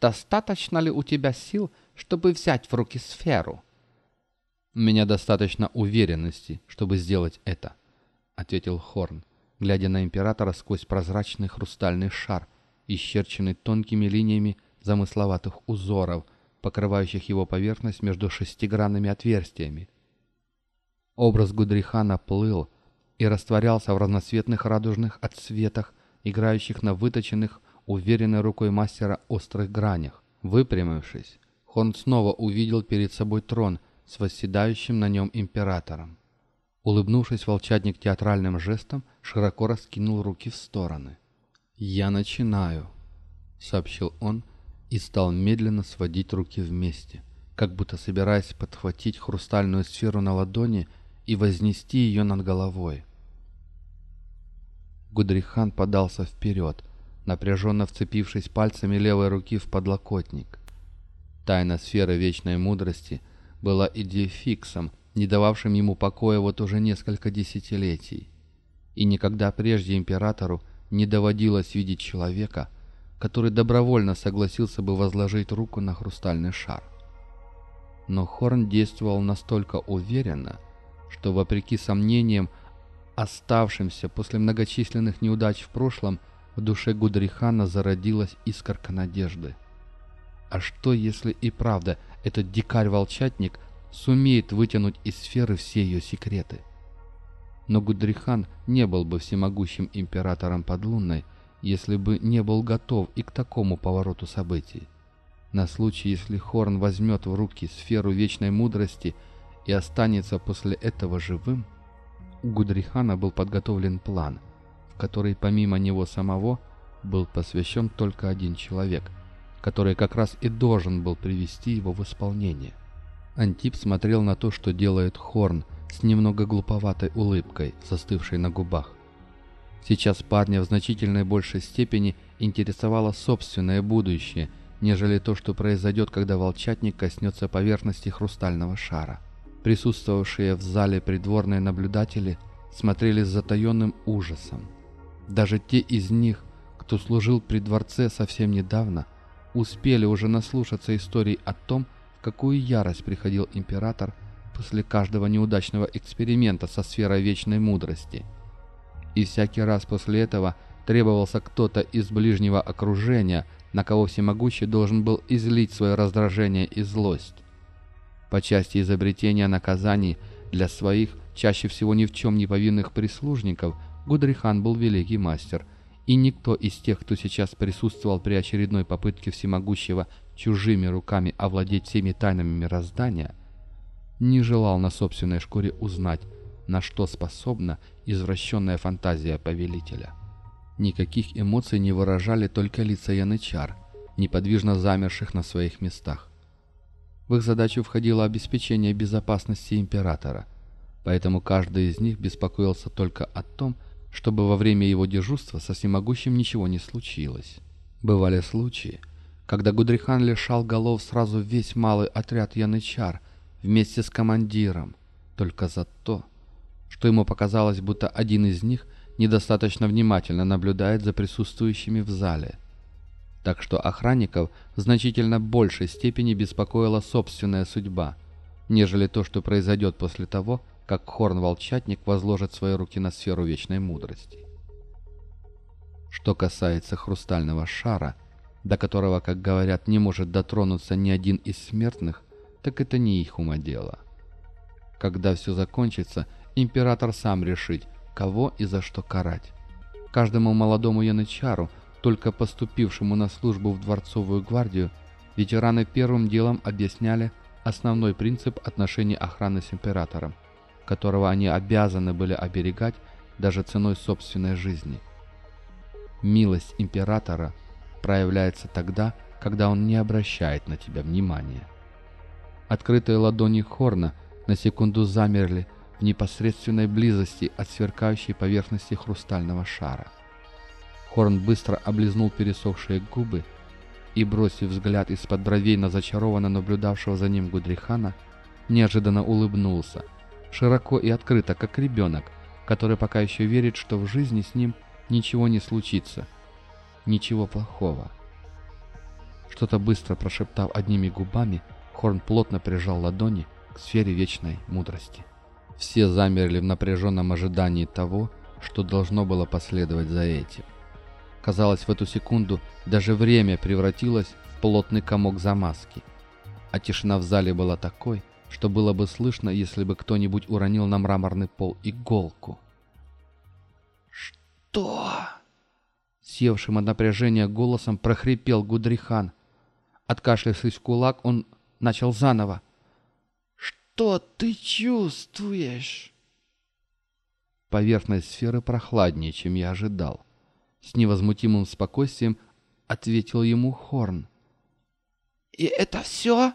«Достаточно ли у тебя сил, чтобы взять в руки сферу?» «У меня достаточно уверенности, чтобы сделать это», — ответил Хорн, глядя на императора сквозь прозрачный хрустальный шар, исчерченный тонкими линиями замысловатых узоров, покрывающих его поверхность между шестигранными отверстиями. Образ Гудрихана плыл и растворялся в разноцветных радужных отсветах, играющих на выточенных, уверенной рукой мастера острых гранях. Выпрямившись, Хон снова увидел перед собой трон с восседающим на нем императором. Улыбнувшись, волчатник театральным жестом широко раскинул руки в стороны. «Я начинаю», — сообщил он и стал медленно сводить руки вместе, как будто собираясь подхватить хрустальную сферу на ладони и вознести ее над головой. Гудрихан подался вперед, напряженно вцепившись пальцами левой руки в подлокотник. Тайна сферы вечной мудрости была идеофиксом, не дававшим ему покоя вот уже несколько десятилетий. И никогда прежде императору не доводилось видеть человека, который добровольно согласился бы возложить руку на хрустальный шар. Но Хорн действовал настолько уверенно, что, вопреки сомнениям, оставшимся после многочисленных неудач в прошлом, в душе Гудрихана зародилась искорка надежды. А что, если и правда этот дикарь-волчатник сумеет вытянуть из сферы все ее секреты? Но Гудрихан не был бы всемогущим императором подлунной, если бы не был готов и к такому повороту событий. На случай, если Хорн возьмет в руки сферу вечной мудрости и останется после этого живым, у Гудрихана был подготовлен план, в который помимо него самого был посвящен только один человек, который как раз и должен был привести его в исполнение. Антип смотрел на то, что делает Хорн, с немного глуповатой улыбкой, застывшей на губах. Сейчас парня в значительной большей степени интересовало собственное будущее, нежели то, что произойдет, когда волчатник коснется поверхности хрустального шара. Присутствовавшие в зале придворные наблюдатели смотрели с затаенным ужасом. Даже те из них, кто служил при дворце совсем недавно, успели уже наслушаться историй о том, в какую ярость приходил император после каждого неудачного эксперимента со сферой вечной мудрости. И всякий раз после этого требовался кто-то из ближнего окружения, на кого всемогущий должен был излить свое раздражение и злость. По части изобретения наказаний для своих, чаще всего ни в чем не повинных прислужников, Гудрихан был великий мастер, и никто из тех, кто сейчас присутствовал при очередной попытке всемогущего чужими руками овладеть всеми тайнами мироздания, не желал на собственной шкуре узнать, на что способна извращенная фантазия повелителя. Никаких эмоций не выражали только лица янычар, неподвижно замерших на своих местах. В их задачу входило обеспечение безопасности императора, поэтому каждый из них беспокоился только о том, чтобы во время его дежурства со всемогущим ничего не случилось. Бывали случаи, когда Гудрихан лишал голов сразу весь малый отряд янычар вместе с командиром, только за то, что ему показалось, будто один из них недостаточно внимательно наблюдает за присутствующими в зале – так что охранников в значительно большей степени беспокоила собственная судьба, нежели то, что произойдет после того, как Хорн-волчатник возложит свои руки на сферу вечной мудрости. Что касается хрустального шара, до которого, как говорят, не может дотронуться ни один из смертных, так это не их ума дело. Когда все закончится, император сам решит, кого и за что карать. Каждому молодому янычару, только поступившему на службу в дворцовую гвардию, ветераны первым делом объясняли основной принцип отношений охраны с императором, которого они обязаны были оберегать даже ценой собственной жизни. Милость императора проявляется тогда, когда он не обращает на тебя внимания. Открытые ладони Хорна на секунду замерли в непосредственной близости от сверкающей поверхности хрустального шара. Хорн быстро облизнул пересохшие губы и, бросив взгляд из-под бровей на зачарованно наблюдавшего за ним Гудрихана, неожиданно улыбнулся, широко и открыто, как ребенок, который пока еще верит, что в жизни с ним ничего не случится, ничего плохого. Что-то быстро прошептав одними губами, Хорн плотно прижал ладони к сфере вечной мудрости. Все замерли в напряженном ожидании того, что должно было последовать за этим. Казалось, в эту секунду даже время превратилось в плотный комок замазки. А тишина в зале была такой, что было бы слышно, если бы кто-нибудь уронил на мраморный пол иголку. «Что?» Севшим от напряжения голосом прохрипел Гудрихан. Откашлявшись в кулак, он начал заново что ты чувствуешь?» Поверхность сферы прохладнее, чем я ожидал. С невозмутимым спокойствием ответил ему Хорн. «И это все?»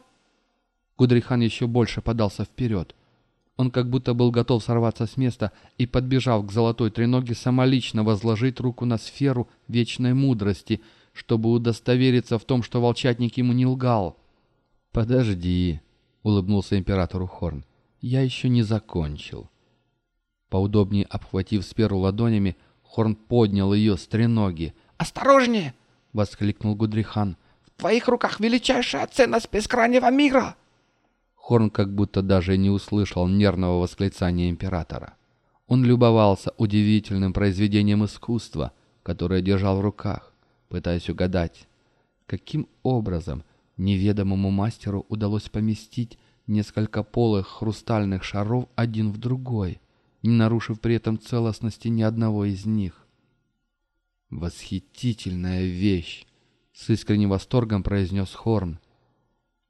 Гудрихан еще больше подался вперед. Он как будто был готов сорваться с места и, подбежав к золотой треноге, самолично возложить руку на сферу вечной мудрости, чтобы удостовериться в том, что волчатник ему не лгал. «Подожди», — улыбнулся императору Хорн. «Я еще не закончил». Поудобнее обхватив сперу ладонями, Хорн поднял ее с треноги. «Осторожнее!» — воскликнул Гудрихан. «В твоих руках величайшая ценность бескрайнего мира!» Хорн как будто даже не услышал нервного восклицания императора. Он любовался удивительным произведением искусства, которое держал в руках, пытаясь угадать, каким образом Неведомому мастеру удалось поместить несколько полых хрустальных шаров один в другой, не нарушив при этом целостности ни одного из них. «Восхитительная вещь!» — с искренним восторгом произнес Хорн.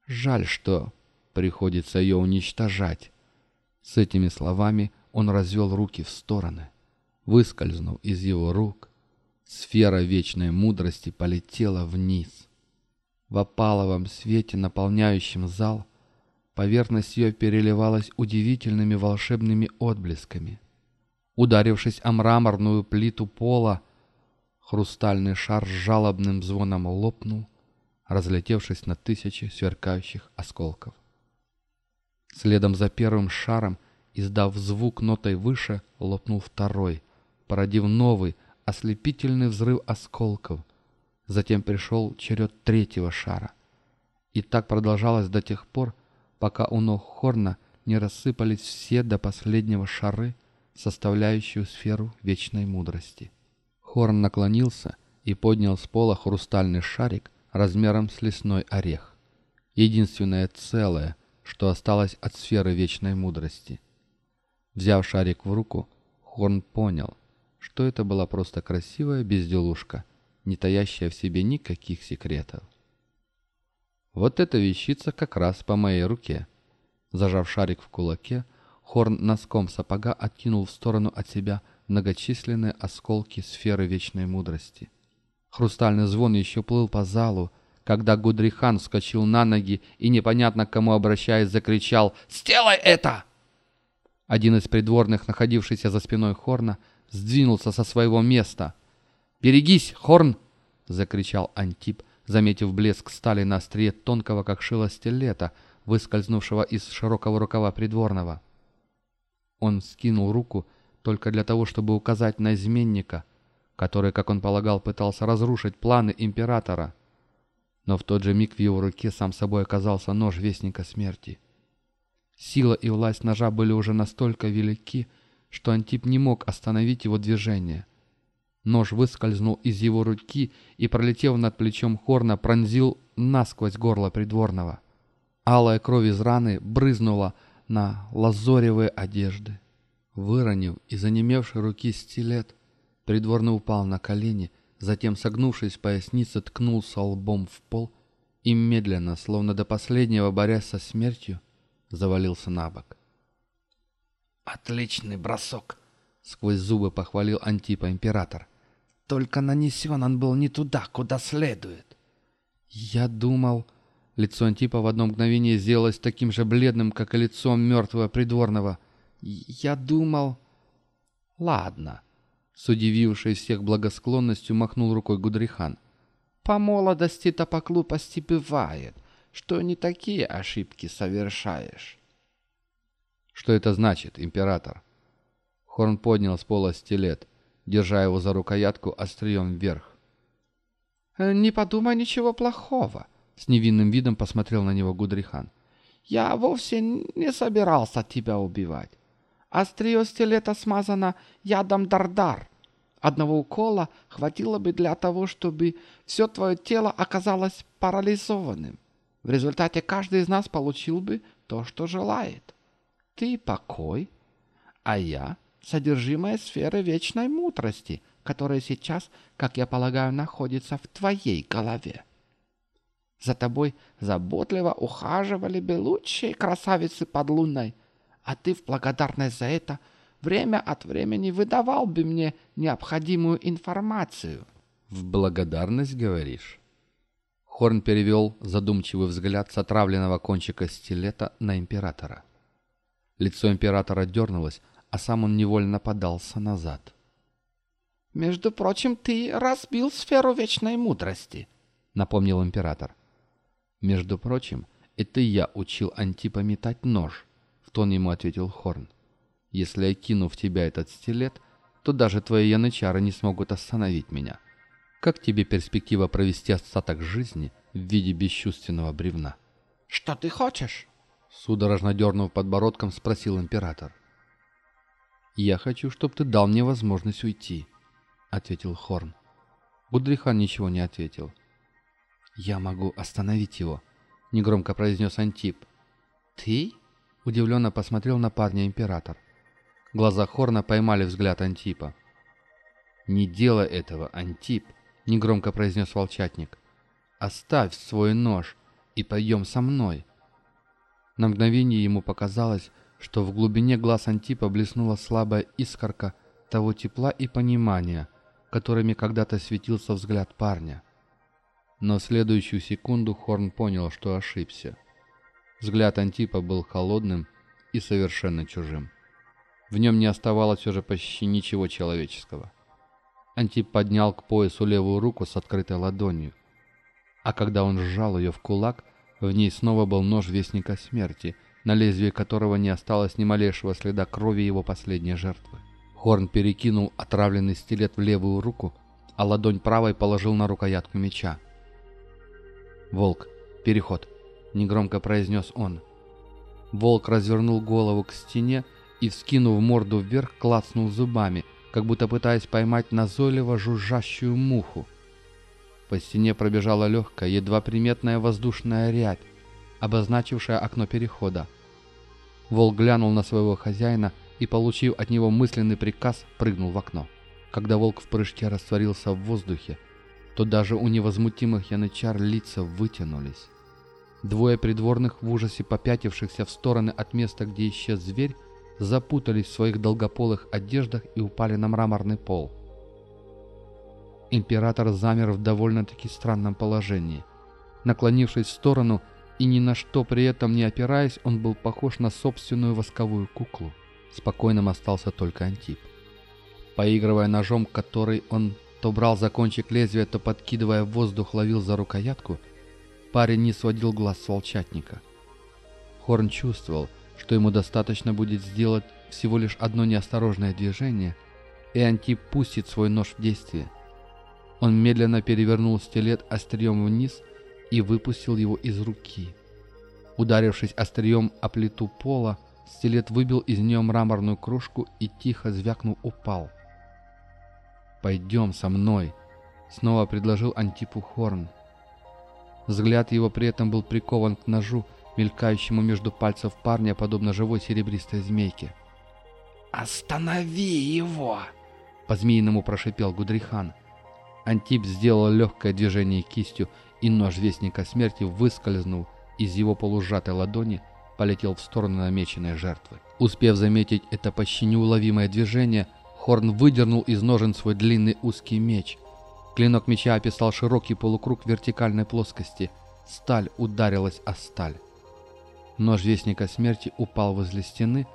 «Жаль, что приходится ее уничтожать». С этими словами он развел руки в стороны. Выскользнув из его рук, сфера вечной мудрости полетела вниз. В опаловом свете, наполняющем зал, поверхность ее переливалась удивительными волшебными отблесками. Ударившись о мраморную плиту пола, хрустальный шар с жалобным звоном лопнул, разлетевшись на тысячи сверкающих осколков. Следом за первым шаром, издав звук нотой выше, лопнул второй, породив новый, ослепительный взрыв осколков — Затем пришел черед третьего шара. И так продолжалось до тех пор, пока у ног Хорна не рассыпались все до последнего шары, составляющие сферу вечной мудрости. Хорн наклонился и поднял с пола хрустальный шарик размером с лесной орех. Единственное целое, что осталось от сферы вечной мудрости. Взяв шарик в руку, Хорн понял, что это была просто красивая безделушка — не таящая в себе никаких секретов. Вот эта вещица как раз по моей руке. Зажав шарик в кулаке, Хорн носком сапога откинул в сторону от себя многочисленные осколки сферы вечной мудрости. Хрустальный звон еще плыл по залу, когда Гудрихан вскочил на ноги и, непонятно кому обращаясь, закричал «Сделай это!». Один из придворных, находившийся за спиной Хорна, сдвинулся со своего места – «Берегись, Хорн!» — закричал Антип, заметив блеск стали на острие тонкого, как шило стилета, выскользнувшего из широкого рукава придворного. Он скинул руку только для того, чтобы указать на изменника, который, как он полагал, пытался разрушить планы императора. Но в тот же миг в его руке сам собой оказался нож Вестника Смерти. Сила и власть ножа были уже настолько велики, что Антип не мог остановить его движение. Нож выскользнул из его руки и, пролетев над плечом Хорна, пронзил насквозь горло придворного. Алая кровь из раны брызнула на лазоревые одежды. Выронив из онемевшей руки стилет, придворный упал на колени, затем, согнувшись пояснице, ткнулся лбом в пол и медленно, словно до последнего борясь со смертью, завалился на бок. «Отличный бросок!» — сквозь зубы похвалил Антипа император. «Только нанесен он был не туда, куда следует». «Я думал...» Лицо Антипа в одно мгновение сделалось таким же бледным, как и лицо мертвого придворного. «Я думал...» «Ладно», — с удивившей всех благосклонностью махнул рукой Гудрихан. «По молодости-то по глупости бывает, что не такие ошибки совершаешь». «Что это значит, император?» Хорн поднял с пола стилет, держа его за рукоятку острием вверх. «Не подумай ничего плохого», с невинным видом посмотрел на него Гудрихан. «Я вовсе не собирался тебя убивать. Острие стилета смазано ядом Дардар. Одного укола хватило бы для того, чтобы все твое тело оказалось парализованным. В результате каждый из нас получил бы то, что желает. Ты покой, а я содержимое сферы вечной мудрости, которая сейчас, как я полагаю, находится в твоей голове. За тобой заботливо ухаживали бы лучшие красавицы под луной, а ты в благодарность за это время от времени выдавал бы мне необходимую информацию. В благодарность, говоришь? Хорн перевел задумчивый взгляд с отравленного кончика стилета на императора. Лицо императора дернулось, а сам он невольно подался назад. «Между прочим, ты разбил сферу вечной мудрости», — напомнил император. «Между прочим, это я учил Антипа метать нож», — в тон ему ответил Хорн. «Если я кину в тебя этот стилет, то даже твои янычары не смогут остановить меня. Как тебе перспектива провести остаток жизни в виде бесчувственного бревна?» «Что ты хочешь?» Судорожно дернув подбородком, спросил император. «Я хочу, чтобы ты дал мне возможность уйти», — ответил Хорн. Гудрихан ничего не ответил. «Я могу остановить его», — негромко произнес Антип. «Ты?» — удивленно посмотрел на парня император. Глаза Хорна поймали взгляд Антипа. «Не делай этого, Антип», — негромко произнес волчатник. «Оставь свой нож и пойдем со мной». На мгновение ему показалось, что в глубине глаз Антипа блеснула слабая искорка того тепла и понимания, которыми когда-то светился взгляд парня. Но в следующую секунду Хорн понял, что ошибся. Взгляд Антипа был холодным и совершенно чужим. В нем не оставалось уже почти ничего человеческого. Антип поднял к поясу левую руку с открытой ладонью. А когда он сжал ее в кулак, в ней снова был нож Вестника Смерти, на лезвии которого не осталось ни малейшего следа крови его последней жертвы. Хорн перекинул отравленный стилет в левую руку, а ладонь правой положил на рукоятку меча. «Волк, переход!» — негромко произнес он. Волк развернул голову к стене и, вскинув морду вверх, клацнул зубами, как будто пытаясь поймать назойливо жужжащую муху. По стене пробежала легкая, едва приметная воздушная рябь, обозначившая окно перехода. Волк глянул на своего хозяина и, получив от него мысленный приказ, прыгнул в окно. Когда волк в прыжке растворился в воздухе, то даже у невозмутимых янычар лица вытянулись. Двое придворных в ужасе попятившихся в стороны от места, где исчез зверь, запутались в своих долгополых одеждах и упали на мраморный пол. Император замер в довольно-таки странном положении. Наклонившись в сторону и ни на что при этом не опираясь, он был похож на собственную восковую куклу. Спокойным остался только Антип. Поигрывая ножом, который он то брал за кончик лезвия, то подкидывая в воздух, ловил за рукоятку, парень не сводил глаз с волчатника. Хорн чувствовал, что ему достаточно будет сделать всего лишь одно неосторожное движение, и Антип пустит свой нож в действие. Он медленно перевернул стилет острием вниз и выпустил его из руки. Ударившись острием о плиту пола, стилет выбил из нее мраморную кружку и тихо звякнул упал. «Пойдем со мной», — снова предложил Антипу Хорн. Взгляд его при этом был прикован к ножу, мелькающему между пальцев парня, подобно живой серебристой змейке. «Останови его!» — по-змеиному прошипел Гудрихан. Антип сделал легкое движение кистью, и нож Вестника Смерти выскользнул из его полужатой ладони, полетел в сторону намеченной жертвы. Успев заметить это почти неуловимое движение, Хорн выдернул из ножен свой длинный узкий меч. Клинок меча описал широкий полукруг вертикальной плоскости. Сталь ударилась о сталь. Нож Вестника Смерти упал возле стены,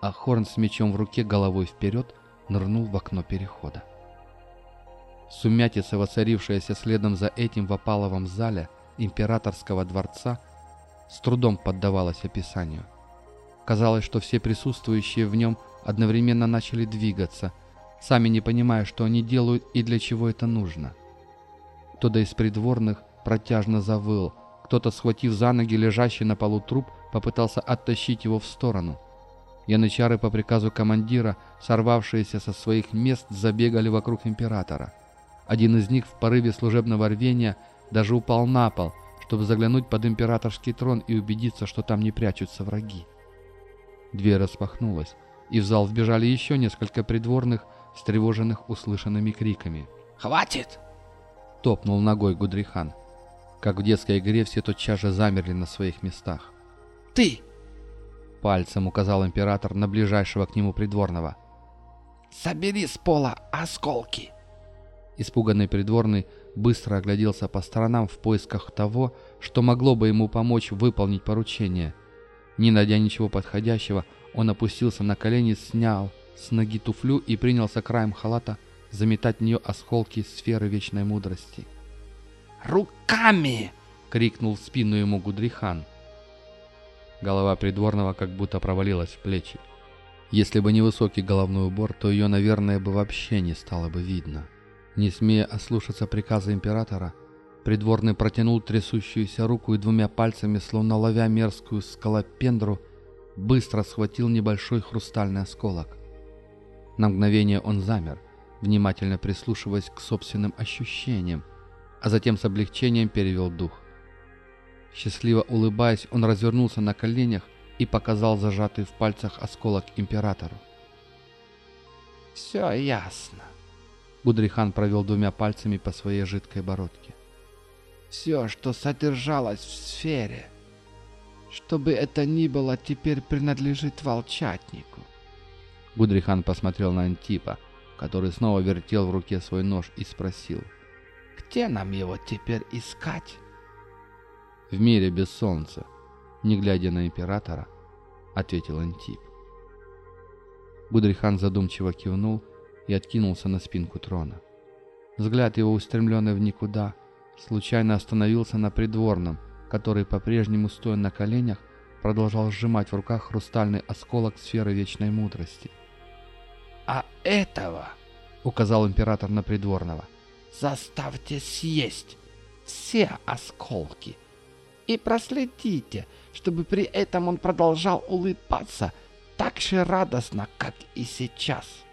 а Хорн с мечом в руке головой вперед нырнул в окно перехода. Сумятица, воцарившаяся следом за этим в опаловом зале императорского дворца, с трудом поддавалась описанию. Казалось, что все присутствующие в нем одновременно начали двигаться, сами не понимая, что они делают и для чего это нужно. Кто-то из придворных протяжно завыл, кто-то, схватив за ноги лежащий на полу труп, попытался оттащить его в сторону. Янычары по приказу командира, сорвавшиеся со своих мест, забегали вокруг императора. Один из них в порыве служебного рвения даже упал на пол, чтобы заглянуть под императорский трон и убедиться, что там не прячутся враги. Дверь распахнулась, и в зал вбежали еще несколько придворных, встревоженных услышанными криками. «Хватит!» — топнул ногой Гудрихан. Как в детской игре все тотчас же замерли на своих местах. «Ты!» — пальцем указал император на ближайшего к нему придворного. «Собери с пола осколки!» Испуганный придворный быстро огляделся по сторонам в поисках того, что могло бы ему помочь выполнить поручение. Не найдя ничего подходящего, он опустился на колени, снял с ноги туфлю и принялся краем халата заметать в нее осколки сферы вечной мудрости. «Руками!» — крикнул в спину ему Гудрихан. Голова придворного как будто провалилась в плечи. Если бы не высокий головной убор, то ее, наверное, бы вообще не стало бы видно. Не смея ослушаться приказа императора, придворный протянул трясущуюся руку и двумя пальцами, словно ловя мерзкую скалопендру, быстро схватил небольшой хрустальный осколок. На мгновение он замер, внимательно прислушиваясь к собственным ощущениям, а затем с облегчением перевел дух. Счастливо улыбаясь, он развернулся на коленях и показал зажатый в пальцах осколок императору. «Все ясно», Гудрихан провел двумя пальцами по своей жидкой бородке. «Все, что содержалось в сфере, чтобы это ни было, теперь принадлежит волчатнику». Гудрихан посмотрел на Антипа, который снова вертел в руке свой нож и спросил. «Где нам его теперь искать?» «В мире без солнца», — не глядя на императора, ответил Антип. Гудрихан задумчиво кивнул и откинулся на спинку трона. Взгляд его, устремленный в никуда, случайно остановился на придворном, который, по-прежнему стоя на коленях, продолжал сжимать в руках хрустальный осколок сферы вечной мудрости. «А этого, — указал император на придворного, — заставьте съесть все осколки и проследите, чтобы при этом он продолжал улыбаться так же радостно, как и сейчас».